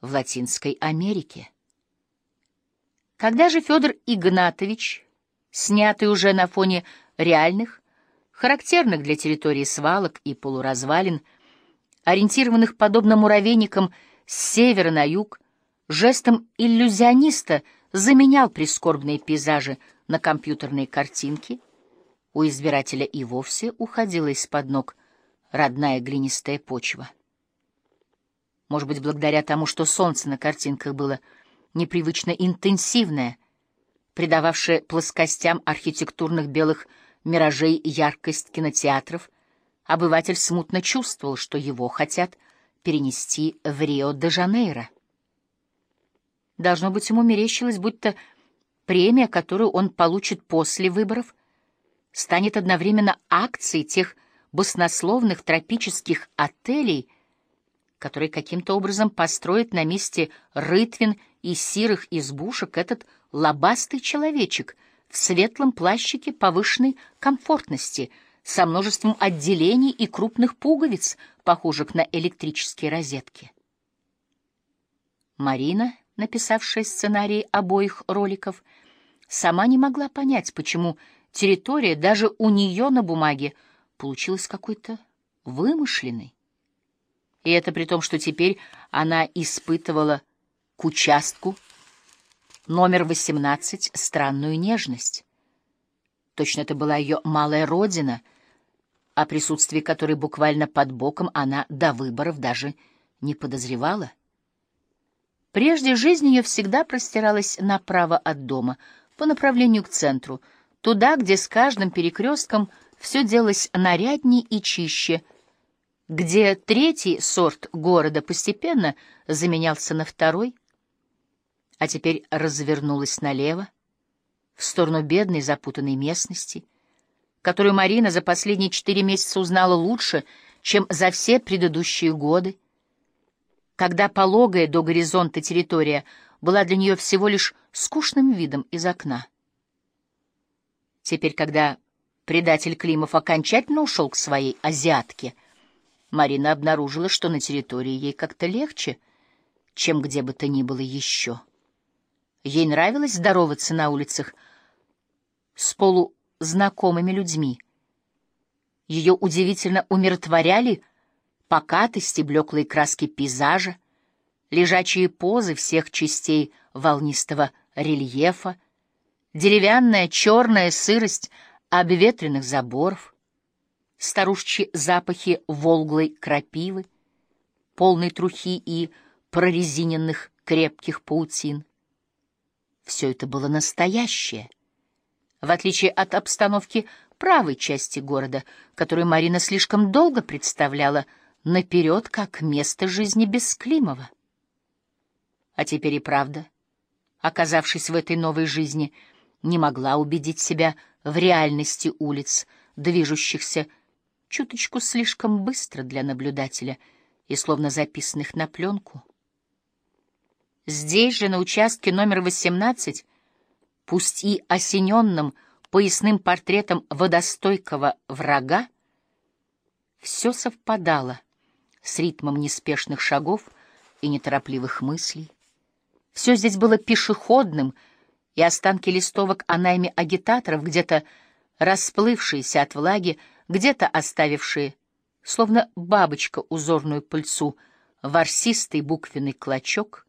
в Латинской Америке. Когда же Федор Игнатович, снятый уже на фоне реальных, характерных для территории свалок и полуразвалин, ориентированных подобно муравейникам с севера на юг, жестом иллюзиониста заменял прискорбные пейзажи на компьютерные картинки, у избирателя и вовсе уходила из-под ног родная глинистая почва. Может быть, благодаря тому, что солнце на картинках было непривычно интенсивное, придававшее плоскостям архитектурных белых миражей яркость кинотеатров, обыватель смутно чувствовал, что его хотят перенести в Рио-де-Жанейро. Должно быть, ему мерещилось, будто премия, которую он получит после выборов, станет одновременно акцией тех баснословных тропических отелей, которые каким-то образом построит на месте рытвин и сирых избушек этот лобастый человечек в светлом плащике повышенной комфортности со множеством отделений и крупных пуговиц, похожих на электрические розетки. Марина, написавшая сценарии обоих роликов, сама не могла понять, почему территория даже у нее на бумаге получилась какой-то вымышленной. И это при том, что теперь она испытывала к участку номер 18 странную нежность. Точно это была ее малая родина, о присутствии которой буквально под боком она до выборов даже не подозревала. Прежде жизнь ее всегда простиралась направо от дома, по направлению к центру — туда, где с каждым перекрестком все делалось нарядней и чище, где третий сорт города постепенно заменялся на второй, а теперь развернулась налево, в сторону бедной запутанной местности, которую Марина за последние четыре месяца узнала лучше, чем за все предыдущие годы, когда пологая до горизонта территория была для нее всего лишь скучным видом из окна. Теперь, когда предатель Климов окончательно ушел к своей азиатке, Марина обнаружила, что на территории ей как-то легче, чем где бы то ни было еще. Ей нравилось здороваться на улицах с полузнакомыми людьми. Ее удивительно умиротворяли покатости, блеклые краски пейзажа, лежачие позы всех частей волнистого рельефа, деревянная черная сырость обветренных заборов, старушечьи запахи волглой крапивы, полной трухи и прорезиненных крепких паутин. Все это было настоящее, в отличие от обстановки правой части города, которую Марина слишком долго представляла наперед как место жизни Бесклимова. А теперь и правда, оказавшись в этой новой жизни, — не могла убедить себя в реальности улиц, движущихся чуточку слишком быстро для наблюдателя и словно записанных на пленку. Здесь же, на участке номер 18, пусть и осененным поясным портретом водостойкого врага, все совпадало с ритмом неспешных шагов и неторопливых мыслей. Все здесь было пешеходным — и останки листовок о найме агитаторов, где-то расплывшиеся от влаги, где-то оставившие, словно бабочка узорную пыльцу, ворсистый буквенный клочок,